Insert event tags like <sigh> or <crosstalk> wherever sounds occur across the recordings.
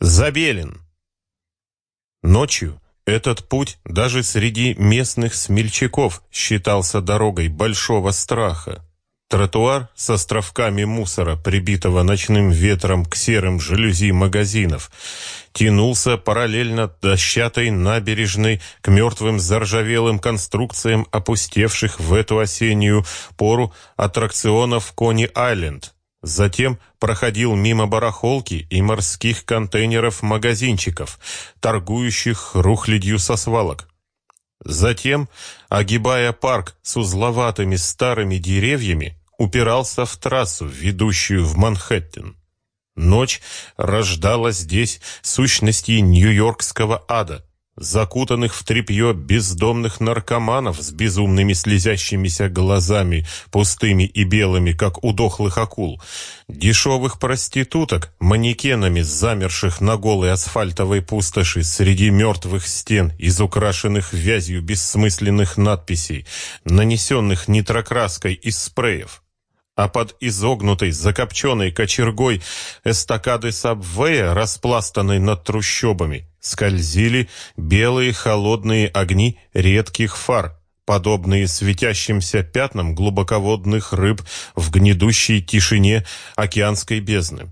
Забелин. Ночью этот путь даже среди местных смельчаков считался дорогой большого страха. Тротуар с островками мусора, прибитого ночным ветром к серым жалюзи магазинов, тянулся параллельно дощатой набережной к мертвым заржавелым конструкциям опустевших в эту осеннюю пору аттракционов Кони-Айленд, Затем проходил мимо барахолки и морских контейнеров-магазинчиков, торгующих рухлядью со свалок. Затем, огибая парк с узловатыми старыми деревьями, упирался в трассу, ведущую в Манхэттен. Ночь рождала здесь сущности нью-йоркского ада, закутанных в тряпье бездомных наркоманов с безумными слезящимися глазами, пустыми и белыми, как у дохлых акул, дешевых проституток, манекенами, замерших на голой асфальтовой пустоши среди мертвых стен, из украшенных вязью бессмысленных надписей, нанесенных нитрокраской из спреев а под изогнутой, закопченной кочергой эстакады сабвея, распластанной над трущобами, скользили белые холодные огни редких фар, подобные светящимся пятнам глубоководных рыб в гнедущей тишине океанской бездны.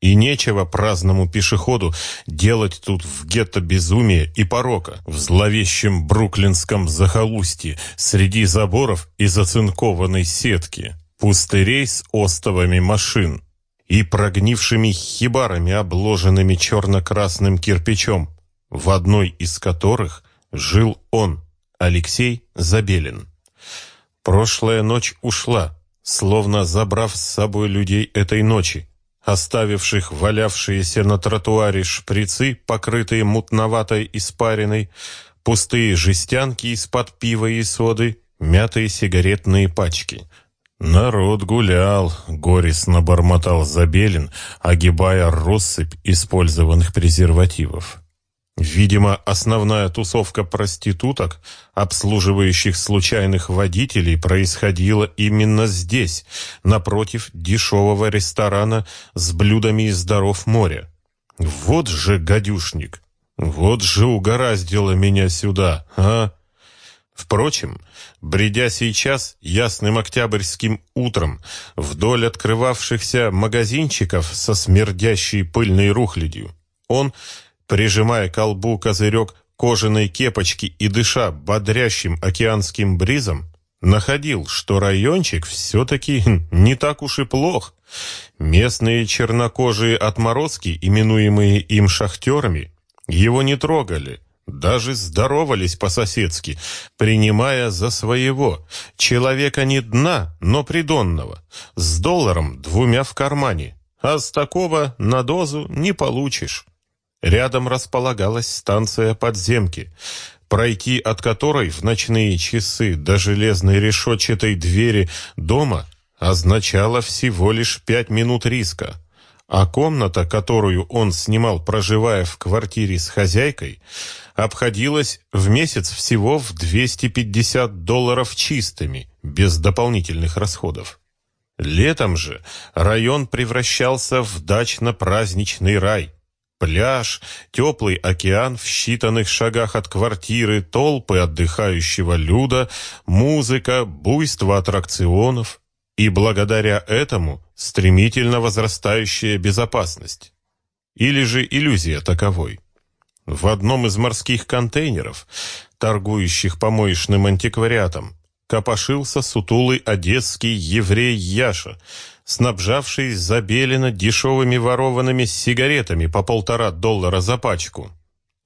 И нечего праздному пешеходу делать тут в гетто безумия и порока, в зловещем бруклинском захолустье, среди заборов и зацинкованной сетки, пустырей с остовами машин, и прогнившими хибарами, обложенными черно-красным кирпичом, в одной из которых жил он, Алексей Забелин. Прошлая ночь ушла, словно забрав с собой людей этой ночи, оставивших валявшиеся на тротуаре шприцы, покрытые мутноватой испариной, пустые жестянки из-под пива и соды, мятые сигаретные пачки — «Народ гулял», — горестно бормотал Забелин, огибая россыпь использованных презервативов. Видимо, основная тусовка проституток, обслуживающих случайных водителей, происходила именно здесь, напротив дешевого ресторана с блюдами из даров моря. Вот же гадюшник! Вот же угораздило меня сюда, а! Впрочем, бредя сейчас ясным октябрьским утром вдоль открывавшихся магазинчиков со смердящей пыльной рухлядью, он, прижимая к колбу козырек кожаной кепочки и дыша бодрящим океанским бризом, находил, что райончик все-таки <laughs> не так уж и плох. Местные чернокожие отморозки, именуемые им шахтерами, его не трогали, даже здоровались по-соседски, принимая за своего. Человека не дна, но придонного. С долларом двумя в кармане. А с такого на дозу не получишь. Рядом располагалась станция подземки, пройти от которой в ночные часы до железной решетчатой двери дома означало всего лишь пять минут риска а комната, которую он снимал, проживая в квартире с хозяйкой, обходилась в месяц всего в 250 долларов чистыми, без дополнительных расходов. Летом же район превращался в дачно-праздничный рай. Пляж, теплый океан в считанных шагах от квартиры, толпы отдыхающего люда, музыка, буйство аттракционов – и благодаря этому стремительно возрастающая безопасность. Или же иллюзия таковой. В одном из морских контейнеров, торгующих помоечным антиквариатом, копошился сутулый одесский еврей Яша, снабжавший Забелина дешевыми ворованными сигаретами по полтора доллара за пачку.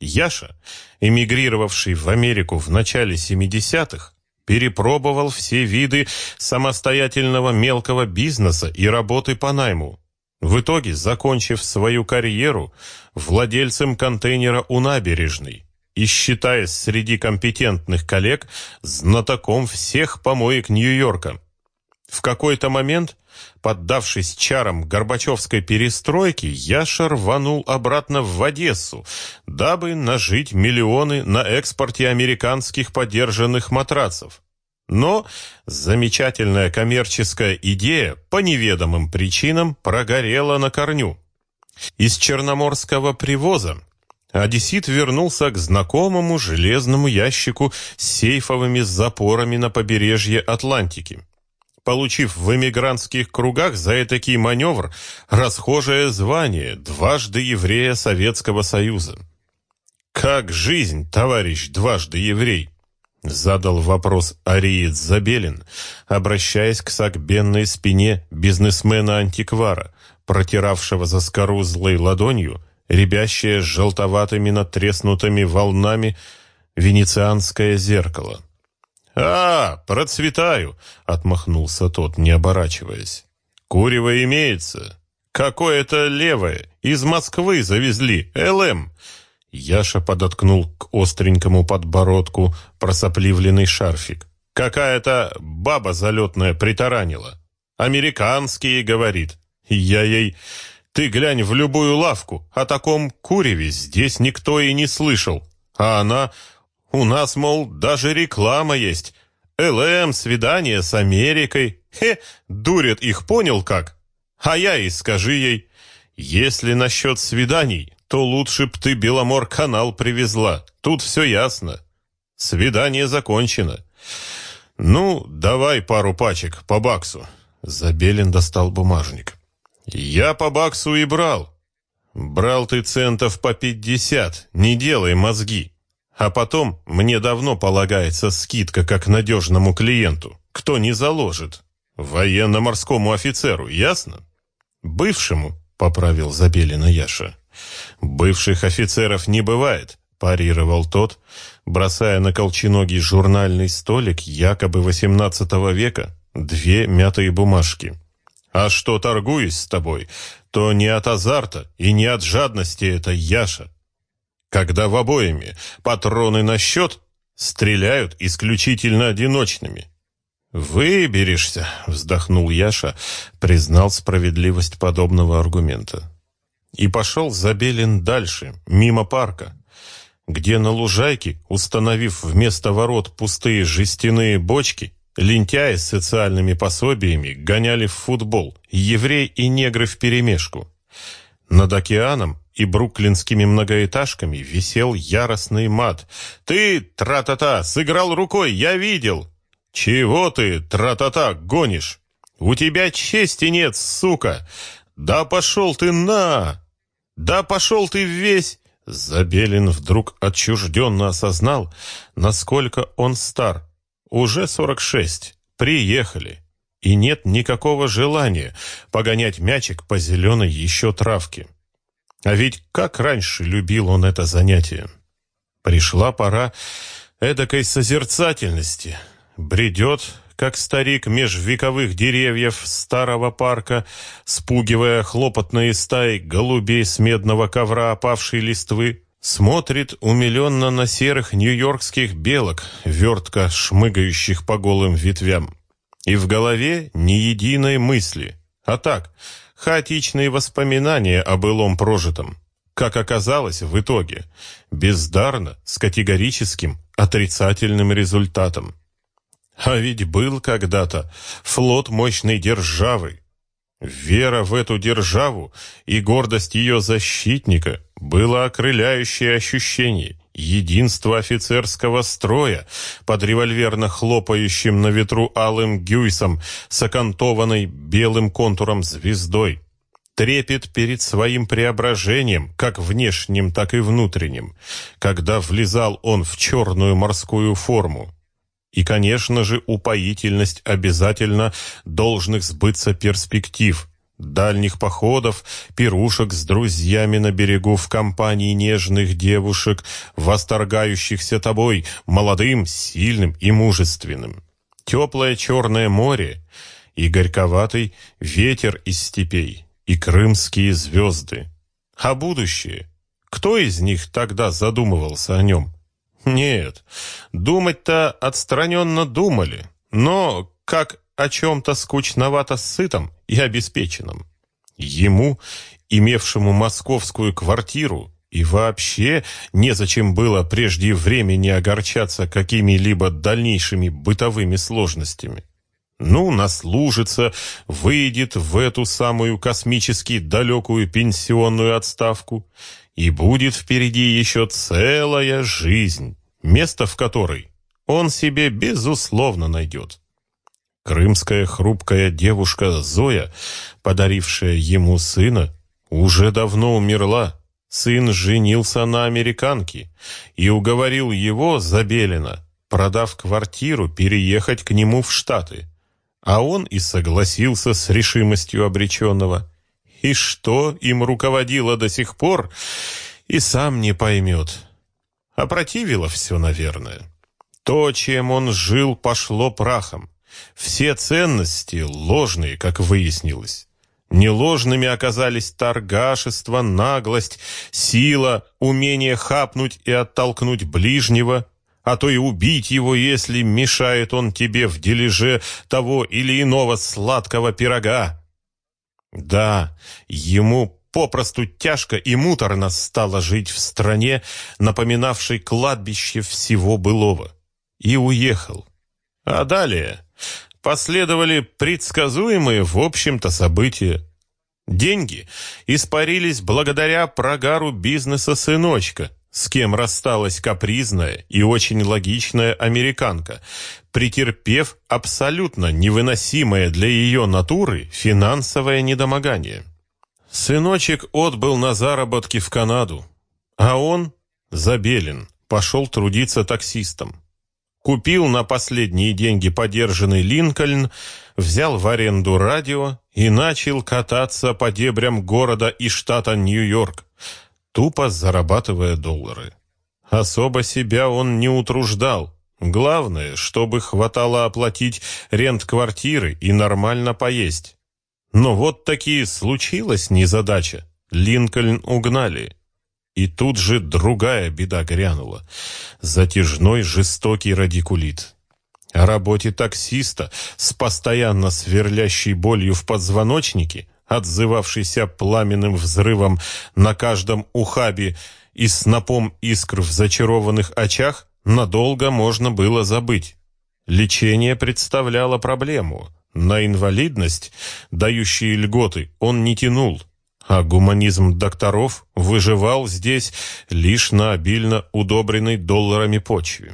Яша, эмигрировавший в Америку в начале 70-х, перепробовал все виды самостоятельного мелкого бизнеса и работы по найму. В итоге, закончив свою карьеру владельцем контейнера у набережной и считаясь среди компетентных коллег знатоком всех помоек Нью-Йорка. В какой-то момент, поддавшись чарам Горбачевской перестройки, Яша рванул обратно в Одессу, дабы нажить миллионы на экспорте американских подержанных матрацев. Но замечательная коммерческая идея по неведомым причинам прогорела на корню. Из черноморского привоза одессит вернулся к знакомому железному ящику с сейфовыми запорами на побережье Атлантики получив в эмигрантских кругах за этакий маневр расхожее звание дважды еврея Советского Союза. «Как жизнь, товарищ дважды еврей?» Задал вопрос Ариец Забелин, обращаясь к сагбенной спине бизнесмена-антиквара, протиравшего за скору злой ладонью, ребящее желтоватыми натреснутыми волнами венецианское зеркало. «А, процветаю!» — отмахнулся тот, не оборачиваясь. «Курево имеется. Какое-то левое. Из Москвы завезли. ЛМ». Яша подоткнул к остренькому подбородку просопливленный шарфик. «Какая-то баба залетная притаранила. Американские, говорит. Я ей... Ты глянь в любую лавку, о таком куреве здесь никто и не слышал. А она... У нас, мол, даже реклама есть. ЛМ, свидание с Америкой. Хе, дурят их, понял как? А я и скажи ей, если насчет свиданий, то лучше б ты Беломор-канал привезла. Тут все ясно. Свидание закончено. Ну, давай пару пачек по баксу. Забелин достал бумажник. Я по баксу и брал. Брал ты центов по пятьдесят, не делай мозги. А потом мне давно полагается скидка как надежному клиенту. Кто не заложит? Военно-морскому офицеру, ясно? Бывшему, поправил Забелина Яша. Бывших офицеров не бывает, парировал тот, бросая на колченогий журнальный столик якобы XVIII века две мятые бумажки. А что торгуюсь с тобой, то не от азарта и не от жадности это, Яша когда в обоими патроны на счет стреляют исключительно одиночными. «Выберешься», — вздохнул Яша, признал справедливость подобного аргумента. И пошел Забелин дальше, мимо парка, где на лужайке, установив вместо ворот пустые жестяные бочки, лентяи с социальными пособиями гоняли в футбол, еврей и негры вперемешку. Над океаном и бруклинскими многоэтажками висел яростный мат. «Ты, тра-та-та, сыграл рукой, я видел!» «Чего ты, тра-та-та, гонишь? У тебя чести нет, сука! Да пошел ты на! Да пошел ты весь!» Забелин вдруг отчужденно осознал, насколько он стар. Уже сорок шесть. Приехали. И нет никакого желания погонять мячик по зеленой еще травке. А ведь как раньше любил он это занятие. Пришла пора эдакой созерцательности. Бредет, как старик меж вековых деревьев старого парка, спугивая хлопотные стаи голубей с медного ковра опавшей листвы, смотрит умиленно на серых нью-йоркских белок, вертко шмыгающих по голым ветвям. И в голове ни единой мысли. А так, хаотичные воспоминания о былом прожитом. Как оказалось в итоге, бездарно, с категорическим, отрицательным результатом. А ведь был когда-то флот мощной державы. Вера в эту державу и гордость ее защитника было окрыляющее ощущение единство офицерского строя под револьверно хлопающим на ветру алым гюйсом с окантованной белым контуром звездой. Трепет перед своим преображением, как внешним, так и внутренним, когда влезал он в черную морскую форму. И, конечно же, упоительность обязательно должных сбыться перспектив, дальних походов, пирушек с друзьями на берегу в компании нежных девушек, восторгающихся тобой, молодым, сильным и мужественным. Теплое черное море и горьковатый ветер из степей, и крымские звезды. А будущее? Кто из них тогда задумывался о нем? Нет, думать-то отстраненно думали, но как о чем-то скучновато сытом и обеспеченном. Ему, имевшему московскую квартиру, и вообще незачем было прежде времени огорчаться какими-либо дальнейшими бытовыми сложностями. Ну, наслужится, выйдет в эту самую космически далекую пенсионную отставку, и будет впереди еще целая жизнь, место в которой он себе безусловно найдет. Крымская хрупкая девушка Зоя, подарившая ему сына, уже давно умерла. Сын женился на американке и уговорил его, Забелина, продав квартиру, переехать к нему в Штаты. А он и согласился с решимостью обреченного. И что им руководило до сих пор, и сам не поймет. Опротивило все, наверное. То, чем он жил, пошло прахом. Все ценности ложные, как выяснилось. Неложными оказались торгашество, наглость, сила, умение хапнуть и оттолкнуть ближнего, а то и убить его, если мешает он тебе в дележе того или иного сладкого пирога. Да, ему попросту тяжко и муторно стало жить в стране, напоминавшей кладбище всего былого и уехал. А далее последовали предсказуемые, в общем-то, события. Деньги испарились благодаря прогару бизнеса сыночка, с кем рассталась капризная и очень логичная американка, претерпев абсолютно невыносимое для ее натуры финансовое недомогание. Сыночек отбыл на заработки в Канаду, а он, Забелин, пошел трудиться таксистом. Купил на последние деньги подержанный Линкольн, взял в аренду радио и начал кататься по дебрям города и штата Нью-Йорк, тупо зарабатывая доллары. Особо себя он не утруждал. Главное, чтобы хватало оплатить рент квартиры и нормально поесть. Но вот такие случилась незадача. Линкольн угнали. И тут же другая беда грянула. Затяжной жестокий радикулит. О работе таксиста с постоянно сверлящей болью в подзвоночнике, отзывавшейся пламенным взрывом на каждом ухабе и снопом искр в зачарованных очах, надолго можно было забыть. Лечение представляло проблему. На инвалидность, дающие льготы, он не тянул а гуманизм докторов выживал здесь лишь на обильно удобренной долларами почве.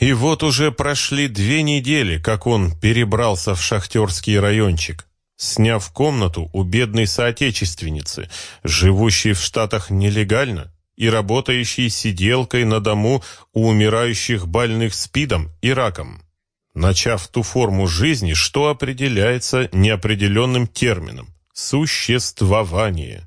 И вот уже прошли две недели, как он перебрался в шахтерский райончик, сняв комнату у бедной соотечественницы, живущей в Штатах нелегально и работающей сиделкой на дому у умирающих больных СПИДом и раком, начав ту форму жизни, что определяется неопределенным термином существование.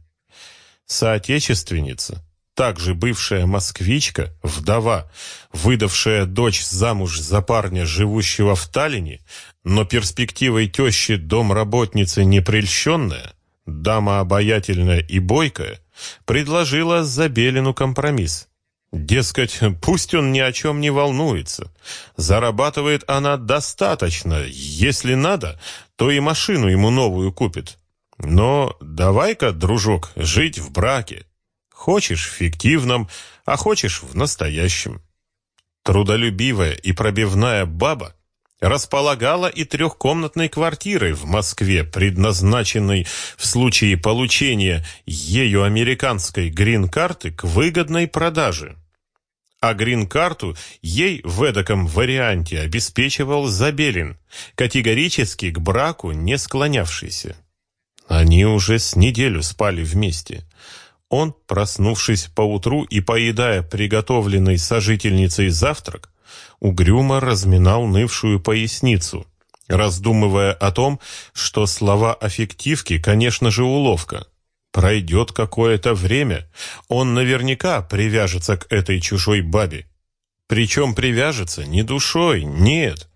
Соотечественница, также бывшая москвичка, вдова, выдавшая дочь замуж за парня, живущего в Таллине, но перспективой тещи домработницы непрельщенная, дама обаятельная и бойкая, предложила Забелину компромисс. Дескать, пусть он ни о чем не волнуется. Зарабатывает она достаточно. Если надо, то и машину ему новую купит. Но давай-ка, дружок, жить в браке. Хочешь в фиктивном, а хочешь в настоящем. Трудолюбивая и пробивная баба располагала и трехкомнатной квартирой в Москве, предназначенной в случае получения ею американской грин-карты к выгодной продаже. А грин-карту ей в эдаком варианте обеспечивал Забелин, категорически к браку не склонявшийся. Они уже с неделю спали вместе. Он, проснувшись поутру и поедая приготовленный сожительницей завтрак, угрюмо разминал нывшую поясницу, раздумывая о том, что слова аффективки, конечно же, уловка. Пройдет какое-то время, он наверняка привяжется к этой чужой бабе. Причем привяжется не душой, нет,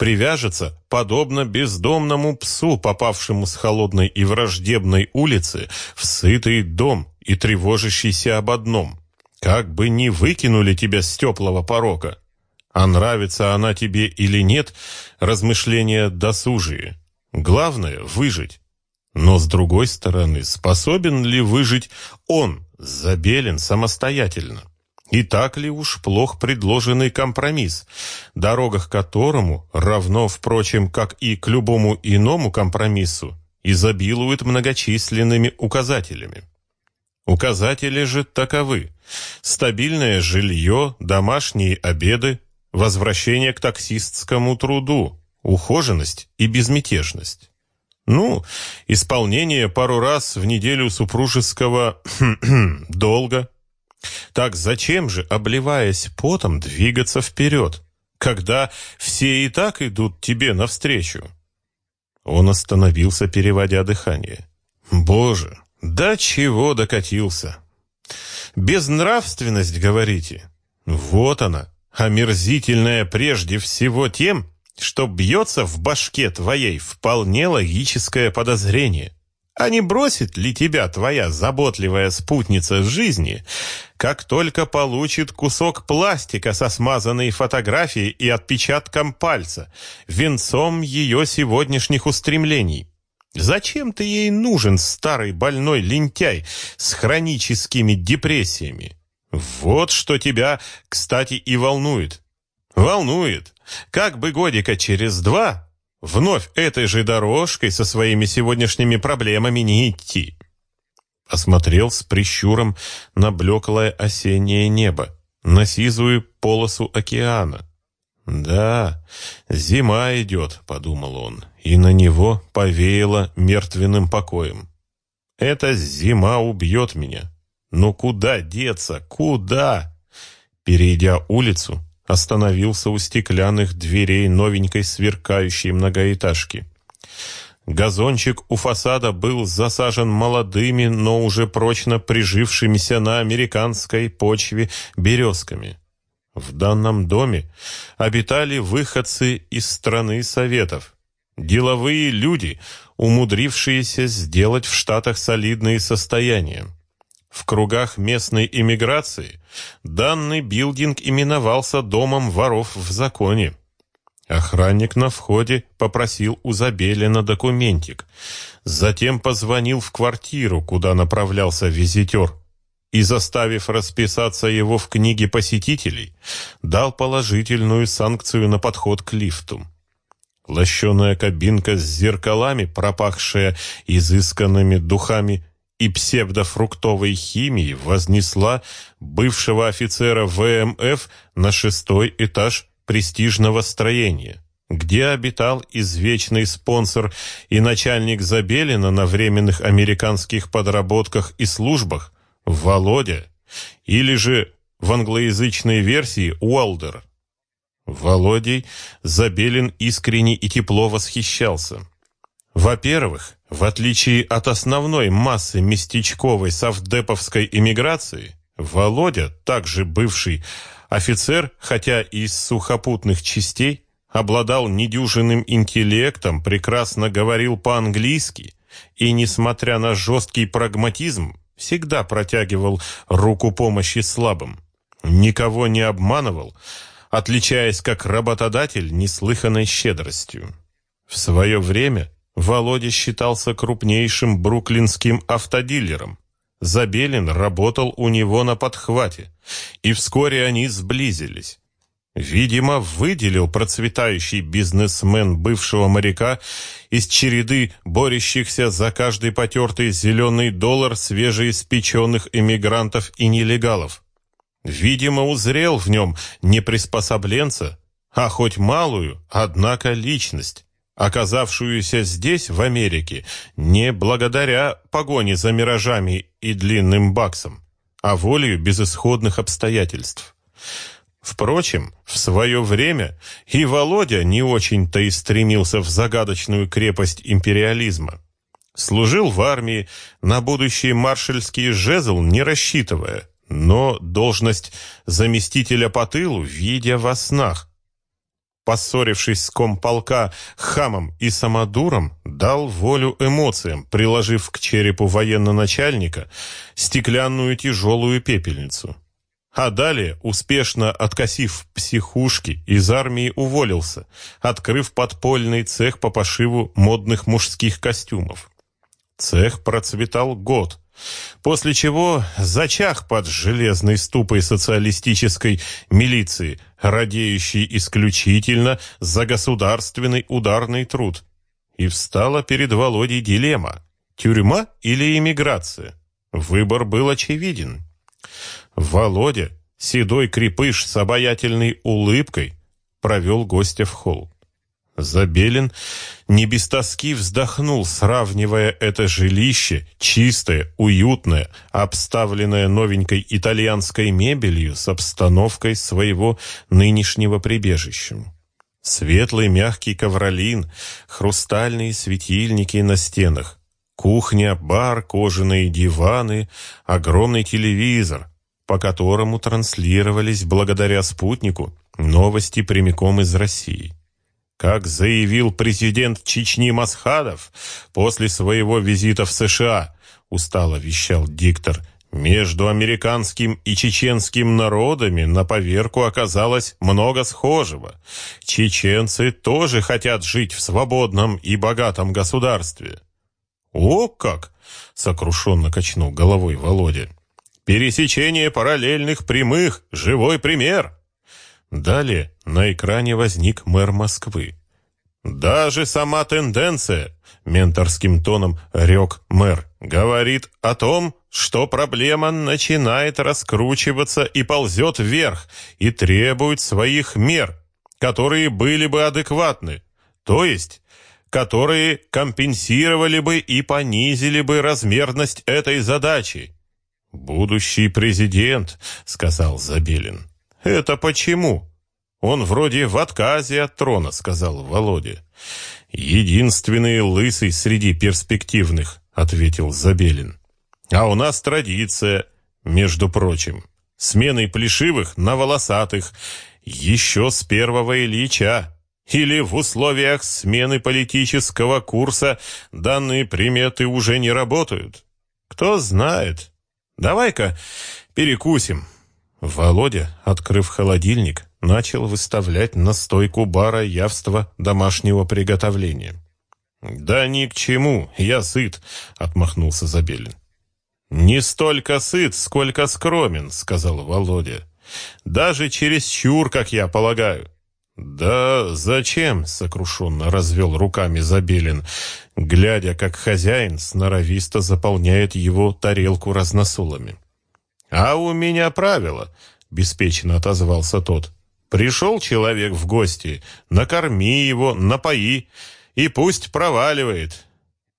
привяжется, подобно бездомному псу, попавшему с холодной и враждебной улицы в сытый дом и тревожащийся об одном. Как бы ни выкинули тебя с теплого порока. А нравится она тебе или нет, размышления досужие. Главное — выжить. Но, с другой стороны, способен ли выжить он, Забелин, самостоятельно? И так ли уж плох предложенный компромисс, дорога к которому, равно, впрочем, как и к любому иному компромиссу, изобилует многочисленными указателями? Указатели же таковы. Стабильное жилье, домашние обеды, возвращение к таксистскому труду, ухоженность и безмятежность. Ну, исполнение пару раз в неделю супружеского <clears throat> долга – так зачем же, обливаясь потом, двигаться вперед, когда все и так идут тебе навстречу? Он остановился, переводя дыхание. Боже, до чего докатился? Безнравственность, говорите? Вот она, омерзительная прежде всего тем, что бьется в башке твоей вполне логическое подозрение. А не бросит ли тебя твоя заботливая спутница жизни, как только получит кусок пластика со смазанной фотографией и отпечатком пальца, венцом ее сегодняшних устремлений? Зачем ты ей нужен, старый больной лентяй с хроническими депрессиями? Вот что тебя, кстати, и волнует. Волнует. Как бы годика через два Вновь этой же дорожкой со своими сегодняшними проблемами не идти. Осмотрел с прищуром на блеклое осеннее небо, на сизую полосу океана. «Да, зима идет», — подумал он, и на него повеяло мертвенным покоем. «Эта зима убьет меня. Но куда деться? Куда?» Перейдя улицу, остановился у стеклянных дверей новенькой сверкающей многоэтажки. Газончик у фасада был засажен молодыми, но уже прочно прижившимися на американской почве березками. В данном доме обитали выходцы из страны Советов, деловые люди, умудрившиеся сделать в Штатах солидные состояния. В кругах местной иммиграции данный билдинг именовался «домом воров в законе». Охранник на входе попросил у Забелина документик. Затем позвонил в квартиру, куда направлялся визитер, и, заставив расписаться его в книге посетителей, дал положительную санкцию на подход к лифту. Лощеная кабинка с зеркалами, пропахшая изысканными духами, и псевдофруктовой химии вознесла бывшего офицера ВМФ на шестой этаж престижного строения, где обитал извечный спонсор и начальник Забелина на временных американских подработках и службах Володя, или же в англоязычной версии Уолдер. Володей Забелин искренне и тепло восхищался. Во-первых, в отличие от основной массы местечковой совдеповской иммиграции, Володя, также бывший офицер, хотя и из сухопутных частей, обладал недюжинным интеллектом, прекрасно говорил по-английски и, несмотря на жесткий прагматизм, всегда протягивал руку помощи слабым, никого не обманывал, отличаясь как работодатель неслыханной щедростью. В свое время Володя считался крупнейшим бруклинским автодилером. Забелин работал у него на подхвате, и вскоре они сблизились. Видимо, выделил процветающий бизнесмен бывшего моряка из череды борющихся за каждый потертый зеленый доллар свежеиспеченных эмигрантов и нелегалов. Видимо, узрел в нем не приспособленца, а хоть малую, однако личность оказавшуюся здесь, в Америке, не благодаря погоне за миражами и длинным баксом, а волею безысходных обстоятельств. Впрочем, в свое время и Володя не очень-то и стремился в загадочную крепость империализма. Служил в армии, на будущий маршальский жезл не рассчитывая, но должность заместителя по тылу видя во снах, поссорившись с комполка хамом и самодуром, дал волю эмоциям, приложив к черепу военно-начальника стеклянную тяжелую пепельницу. А далее, успешно откосив психушки, из армии уволился, открыв подпольный цех по пошиву модных мужских костюмов. Цех процветал год, после чего зачах под железной ступой социалистической милиции, радеющей исключительно за государственный ударный труд. И встала перед Володей дилемма – тюрьма или эмиграция? Выбор был очевиден. Володя, седой крепыш с обаятельной улыбкой, провел гостя в холл. Забелин не без тоски вздохнул, сравнивая это жилище, чистое, уютное, обставленное новенькой итальянской мебелью с обстановкой своего нынешнего прибежища. Светлый мягкий ковролин, хрустальные светильники на стенах, кухня, бар, кожаные диваны, огромный телевизор, по которому транслировались благодаря спутнику новости прямиком из России. Как заявил президент Чечни Масхадов после своего визита в США, устало вещал диктор, между американским и чеченским народами на поверку оказалось много схожего. Чеченцы тоже хотят жить в свободном и богатом государстве. «О как!» — сокрушенно качнул головой Володя. «Пересечение параллельных прямых — живой пример!» Далее на экране возник мэр Москвы. «Даже сама тенденция», — менторским тоном рек мэр, «говорит о том, что проблема начинает раскручиваться и ползет вверх, и требует своих мер, которые были бы адекватны, то есть которые компенсировали бы и понизили бы размерность этой задачи. «Будущий президент», — сказал Забелин. «Это почему?» «Он вроде в отказе от трона», — сказал Володя. «Единственный лысый среди перспективных», — ответил Забелин. «А у нас традиция, между прочим, сменой плешивых на волосатых, еще с первого Ильича. Или в условиях смены политического курса данные приметы уже не работают? Кто знает. Давай-ка перекусим». Володя, открыв холодильник, начал выставлять на стойку бара явства домашнего приготовления. «Да ни к чему, я сыт», — отмахнулся Забелин. «Не столько сыт, сколько скромен», — сказал Володя. «Даже чересчур, как я полагаю». «Да зачем?» — сокрушенно развел руками Забелин, глядя, как хозяин сноровисто заполняет его тарелку разносолами. «А у меня правило», — беспечно отозвался тот. Пришел человек в гости, накорми его, напои, и пусть проваливает.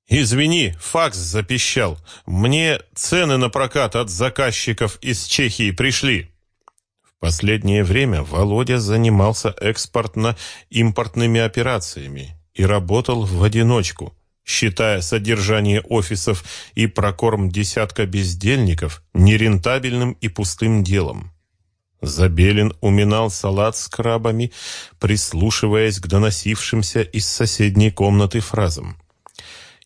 Извини, факс запищал. Мне цены на прокат от заказчиков из Чехии пришли. В последнее время Володя занимался экспортно-импортными операциями и работал в одиночку, считая содержание офисов и прокорм десятка бездельников нерентабельным и пустым делом. Забелин уминал салат с крабами, прислушиваясь к доносившимся из соседней комнаты фразам.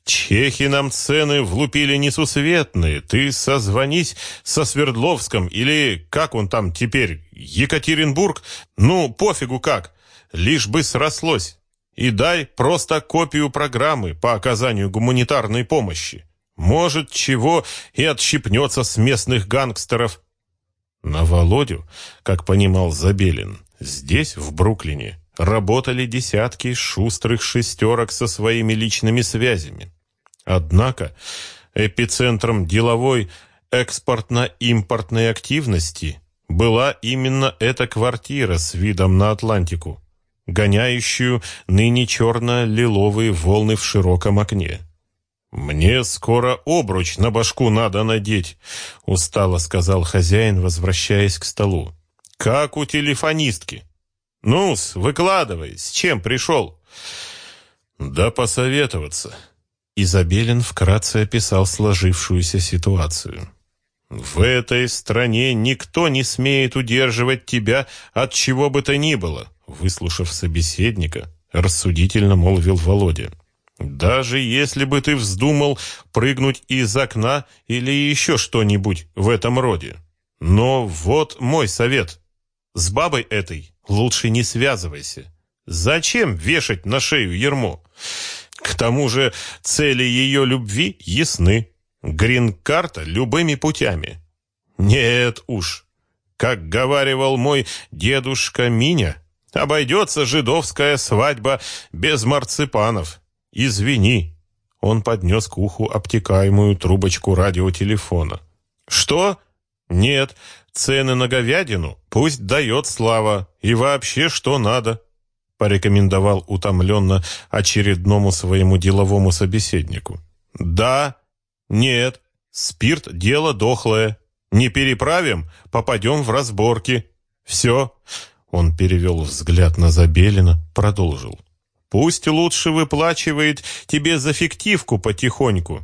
«Чехи нам цены влупили несусветные. Ты созвонись со Свердловском или, как он там теперь, Екатеринбург? Ну, пофигу как, лишь бы срослось. И дай просто копию программы по оказанию гуманитарной помощи. Может, чего и отщипнется с местных гангстеров, на Володю, как понимал Забелин, здесь, в Бруклине, работали десятки шустрых шестерок со своими личными связями. Однако эпицентром деловой экспортно-импортной активности была именно эта квартира с видом на Атлантику, гоняющую ныне черно-лиловые волны в широком окне. «Мне скоро обруч на башку надо надеть», — устало сказал хозяин, возвращаясь к столу. «Как у телефонистки». «Ну-с, выкладывай, с чем пришел?» «Да посоветоваться». Изабелин вкратце описал сложившуюся ситуацию. «В этой стране никто не смеет удерживать тебя от чего бы то ни было», выслушав собеседника, рассудительно молвил Володя. Даже если бы ты вздумал прыгнуть из окна или еще что-нибудь в этом роде. Но вот мой совет. С бабой этой лучше не связывайся. Зачем вешать на шею ермо? К тому же цели ее любви ясны. Грин-карта любыми путями. Нет уж, как говаривал мой дедушка Миня, обойдется жидовская свадьба без марципанов. Извини. Он поднес к уху обтекаемую трубочку радиотелефона. Что? Нет, цены на говядину пусть дает слава. И вообще, что надо? Порекомендовал утомленно очередному своему деловому собеседнику. Да, нет, спирт – дело дохлое. Не переправим, попадем в разборки. Все. Он перевел взгляд на Забелина, продолжил. Пусть лучше выплачивает тебе за фиктивку потихоньку.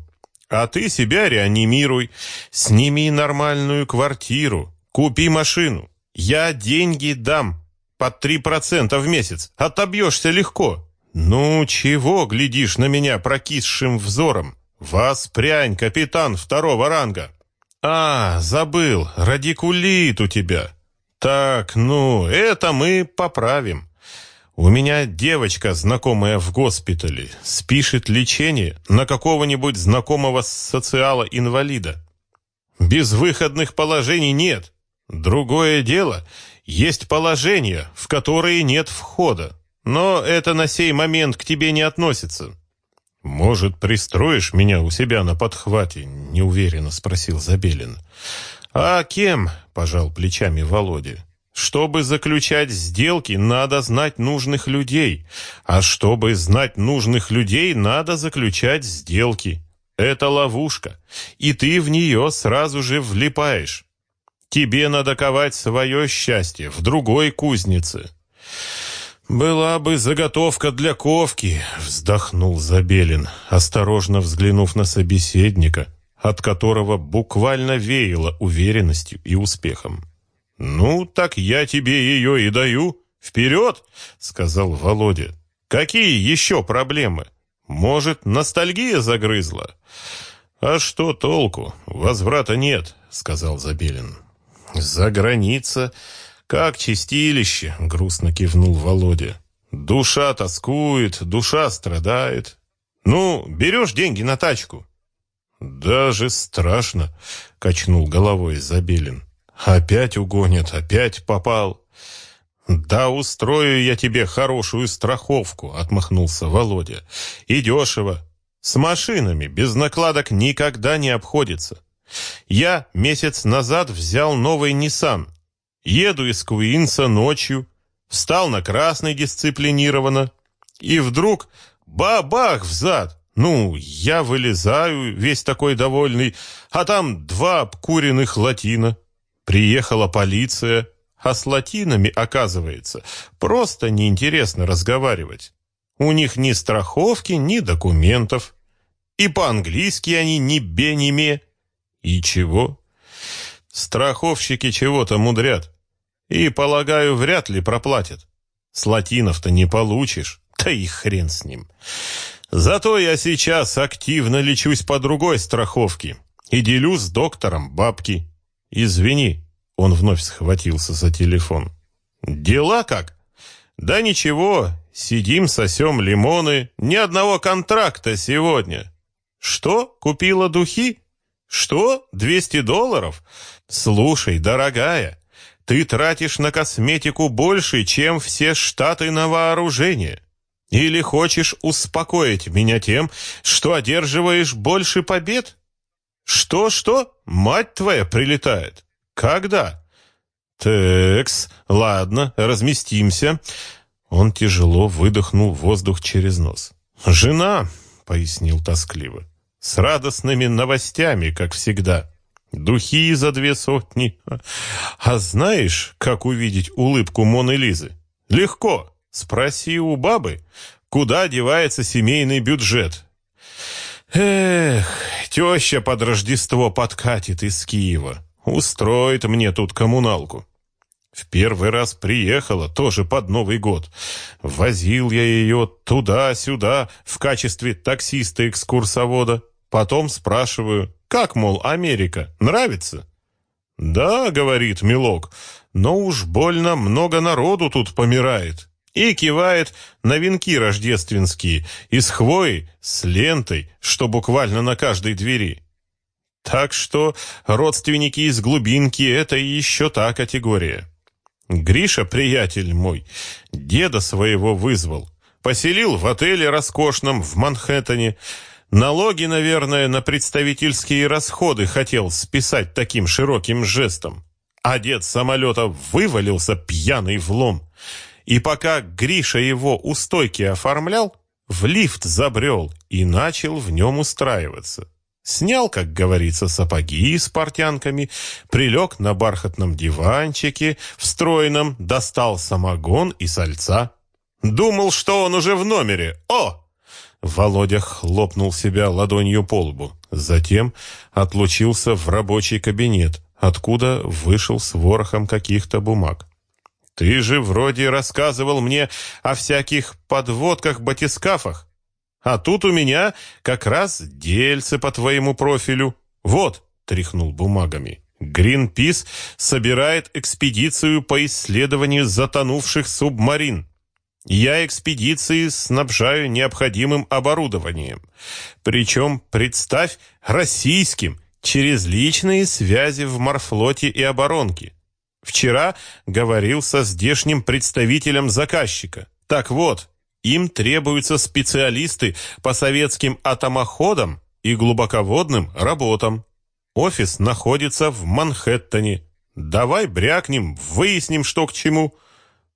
А ты себя реанимируй. Сними нормальную квартиру. Купи машину. Я деньги дам. Под три процента в месяц. Отобьешься легко. Ну, чего глядишь на меня прокисшим взором? Воспрянь, капитан второго ранга. А, забыл, радикулит у тебя. Так, ну, это мы поправим. У меня девочка, знакомая в госпитале, спишет лечение на какого-нибудь знакомого социала-инвалида. Безвыходных положений нет. Другое дело, есть положения, в которые нет входа. Но это на сей момент к тебе не относится. Может, пристроишь меня у себя на подхвате? неуверенно спросил Забелин. А кем? пожал плечами Володя. Чтобы заключать сделки, надо знать нужных людей. А чтобы знать нужных людей, надо заключать сделки. Это ловушка, и ты в нее сразу же влипаешь. Тебе надо ковать свое счастье в другой кузнице. «Была бы заготовка для ковки», — вздохнул Забелин, осторожно взглянув на собеседника, от которого буквально веяло уверенностью и успехом. «Ну, так я тебе ее и даю. Вперед!» — сказал Володя. «Какие еще проблемы? Может, ностальгия загрызла?» «А что толку? Возврата нет», — сказал Забелин. «За граница, как чистилище», — грустно кивнул Володя. «Душа тоскует, душа страдает. Ну, берешь деньги на тачку?» «Даже страшно», — качнул головой Забелин. Опять угонят, опять попал. Да устрою я тебе хорошую страховку, отмахнулся Володя. И дешево. С машинами без накладок никогда не обходится. Я месяц назад взял новый Nissan. Еду из Куинса ночью, встал на красный дисциплинированно, и вдруг бабах взад. Ну, я вылезаю, весь такой довольный, а там два обкуренных латина. Приехала полиция, а с латинами, оказывается, просто неинтересно разговаривать. У них ни страховки, ни документов. И по-английски они ни бе, ни ме. И чего? Страховщики чего-то мудрят. И, полагаю, вряд ли проплатят. С латинов-то не получишь. Да и хрен с ним. Зато я сейчас активно лечусь по другой страховке и делю с доктором бабки. «Извини», — он вновь схватился за телефон. «Дела как?» «Да ничего, сидим, сосем лимоны, ни одного контракта сегодня». «Что, купила духи?» «Что, 200 долларов?» «Слушай, дорогая, ты тратишь на косметику больше, чем все штаты на вооружение». Или хочешь успокоить меня тем, что одерживаешь больше побед? «Что-что? Мать твоя прилетает? Когда?» «Текс, ладно, разместимся». Он тяжело выдохнул воздух через нос. «Жена», — пояснил тоскливо, — «с радостными новостями, как всегда. Духи за две сотни. А знаешь, как увидеть улыбку Моны Лизы? Легко. Спроси у бабы, куда девается семейный бюджет. Эх, теща под Рождество подкатит из Киева. Устроит мне тут коммуналку. В первый раз приехала, тоже под Новый год. Возил я ее туда-сюда в качестве таксиста-экскурсовода. Потом спрашиваю, как, мол, Америка, нравится? «Да», — говорит Милок, — «но уж больно много народу тут помирает» и кивает на венки рождественские из хвои с лентой, что буквально на каждой двери. Так что родственники из глубинки — это еще та категория. Гриша, приятель мой, деда своего вызвал. Поселил в отеле роскошном в Манхэттене. Налоги, наверное, на представительские расходы хотел списать таким широким жестом. А дед самолета вывалился пьяный в лом. И пока Гриша его у стойки оформлял, в лифт забрел и начал в нем устраиваться. Снял, как говорится, сапоги с портянками, прилег на бархатном диванчике, встроенном, достал самогон и сальца. Думал, что он уже в номере. О! Володя хлопнул себя ладонью по лбу. Затем отлучился в рабочий кабинет, откуда вышел с ворохом каких-то бумаг. «Ты же вроде рассказывал мне о всяких подводках-батискафах. А тут у меня как раз дельцы по твоему профилю. Вот, тряхнул бумагами. Гринпис собирает экспедицию по исследованию затонувших субмарин. Я экспедиции снабжаю необходимым оборудованием. Причем, представь, российским, через личные связи в морфлоте и оборонке. Вчера говорил со здешним представителем заказчика. Так вот, им требуются специалисты по советским атомоходам и глубоководным работам. Офис находится в Манхэттене. Давай брякнем, выясним, что к чему.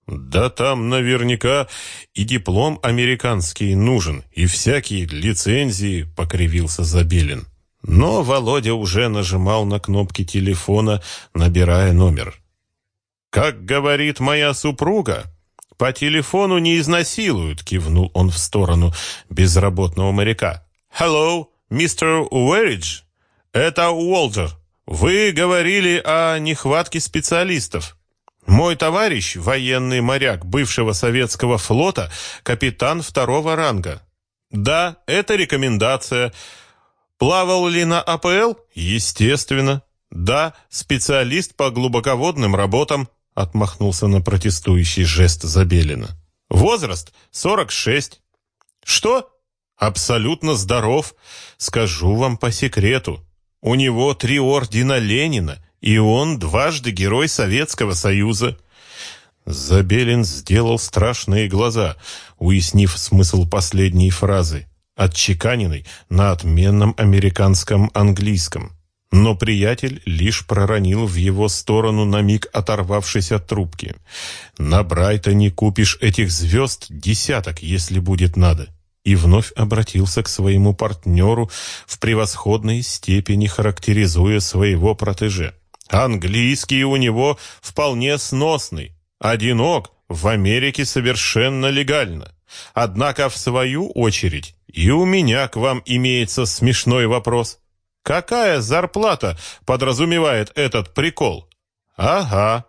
Да там наверняка и диплом американский нужен, и всякие лицензии, покривился Забелин. Но Володя уже нажимал на кнопки телефона, набирая номер. Как говорит моя супруга, «По телефону не изнасилуют», — кивнул он в сторону безработного моряка. «Hello, мистер Уэридж. Это Уолтер. Вы говорили о нехватке специалистов. Мой товарищ, военный моряк бывшего советского флота, капитан второго ранга. Да, это рекомендация. Плавал ли на АПЛ? Естественно. Да, специалист по глубоководным работам. Отмахнулся на протестующий жест Забелина. Возраст 46. Что? Абсолютно здоров. Скажу вам по секрету. У него три ордена Ленина, и он дважды герой Советского Союза. Забелин сделал страшные глаза, уяснив смысл последней фразы, отчеканенной на отменном американском английском. Но приятель лишь проронил в его сторону на миг оторвавшись от трубки. «На Брайтоне купишь этих звезд десяток, если будет надо» и вновь обратился к своему партнеру в превосходной степени, характеризуя своего протеже. «Английский у него вполне сносный, одинок, в Америке совершенно легально. Однако, в свою очередь, и у меня к вам имеется смешной вопрос. Какая зарплата подразумевает этот прикол? Ага.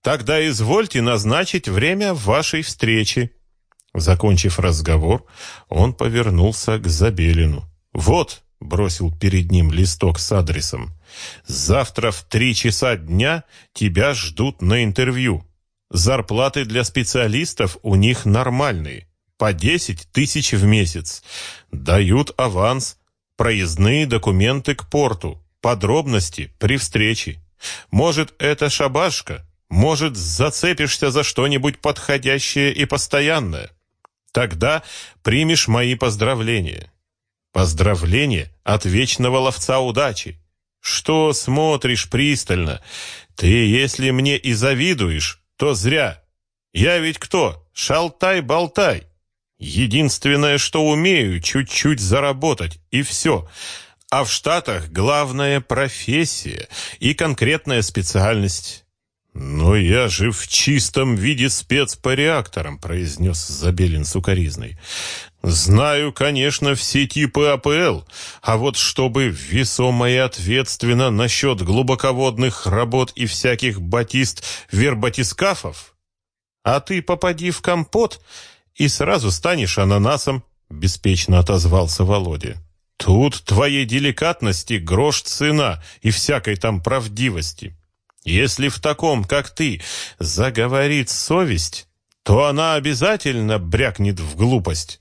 Тогда извольте назначить время вашей встречи. Закончив разговор, он повернулся к Забелину. Вот, бросил перед ним листок с адресом. Завтра в три часа дня тебя ждут на интервью. Зарплаты для специалистов у них нормальные, по 10 тысяч в месяц. Дают аванс проездные документы к порту, подробности при встрече. Может, это шабашка, может, зацепишься за что-нибудь подходящее и постоянное. Тогда примешь мои поздравления. Поздравления от вечного ловца удачи. Что смотришь пристально? Ты, если мне и завидуешь, то зря. Я ведь кто? Шалтай-болтай. Единственное, что умею, чуть-чуть заработать, и все. А в Штатах главная профессия и конкретная специальность. «Но я же в чистом виде спец по реакторам», — произнес Забелин сукоризной. «Знаю, конечно, все типы АПЛ, а вот чтобы весомо и ответственно насчет глубоководных работ и всяких батист-вербатискафов. А ты попади в компот и сразу станешь ананасом», — беспечно отозвался Володя. «Тут твоей деликатности грош цена и всякой там правдивости. Если в таком, как ты, заговорит совесть, то она обязательно брякнет в глупость.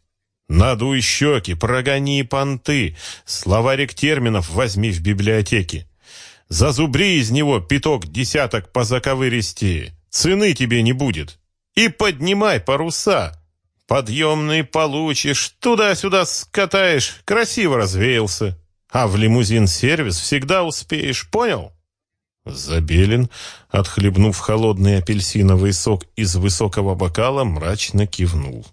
Надуй щеки, прогони понты, словарик терминов возьми в библиотеке. Зазубри из него пяток десяток по заковыристи, цены тебе не будет. И поднимай паруса. Подъемный получишь, туда-сюда скатаешь, красиво развеялся. А в лимузин-сервис всегда успеешь, понял? Забелин, отхлебнув холодный апельсиновый сок из высокого бокала, мрачно кивнул.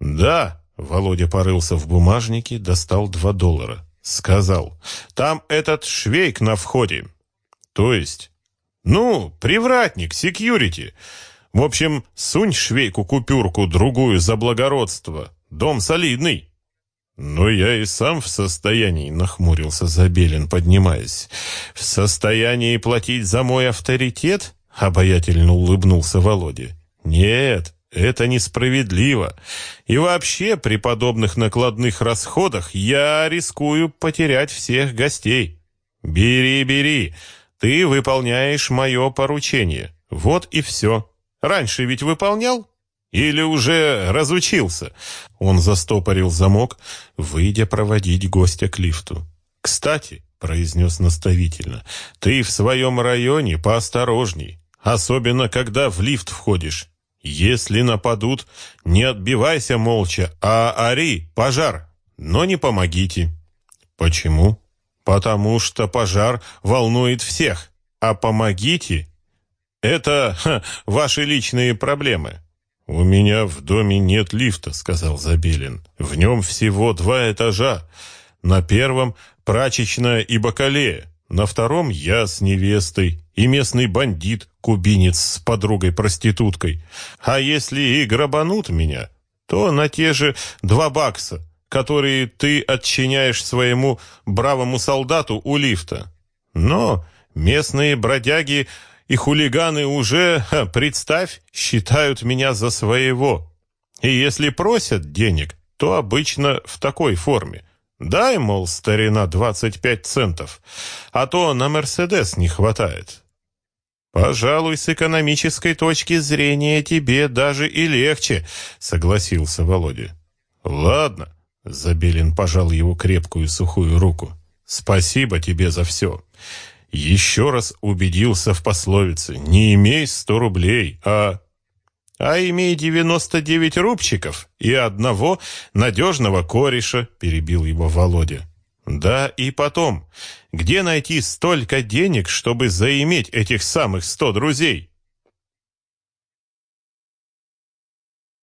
«Да», — Володя порылся в бумажнике, достал два доллара. Сказал, «Там этот швейк на входе». «То есть?» «Ну, привратник, секьюрити. В общем, сунь швейку купюрку, другую за благородство. Дом солидный». «Но я и сам в состоянии», — нахмурился Забелин, поднимаясь. «В состоянии платить за мой авторитет?» — обаятельно улыбнулся Володя. «Нет, это несправедливо. И вообще, при подобных накладных расходах я рискую потерять всех гостей. Бери, бери, ты выполняешь мое поручение. Вот и все. Раньше ведь выполнял?» Или уже разучился?» Он застопорил замок, выйдя проводить гостя к лифту. «Кстати», — произнес наставительно, — «ты в своем районе поосторожней, особенно когда в лифт входишь. Если нападут, не отбивайся молча, а ори, пожар, но не помогите». «Почему?» «Потому что пожар волнует всех, а помогите — это ха, ваши личные проблемы». «У меня в доме нет лифта», — сказал Забелин. «В нем всего два этажа. На первом — прачечная и бакалея. На втором — я с невестой и местный бандит, кубинец с подругой-проституткой. А если и грабанут меня, то на те же два бакса, которые ты отчиняешь своему бравому солдату у лифта. Но местные бродяги и хулиганы уже, представь, считают меня за своего. И если просят денег, то обычно в такой форме. Дай, мол, старина, 25 центов, а то на «Мерседес» не хватает. «Пожалуй, с экономической точки зрения тебе даже и легче», — согласился Володя. «Ладно», — Забелин пожал его крепкую сухую руку. «Спасибо тебе за все еще раз убедился в пословице «Не имей сто рублей, а...» «А имей девяносто девять рубчиков и одного надежного кореша», — перебил его Володя. «Да и потом, где найти столько денег, чтобы заиметь этих самых сто друзей?»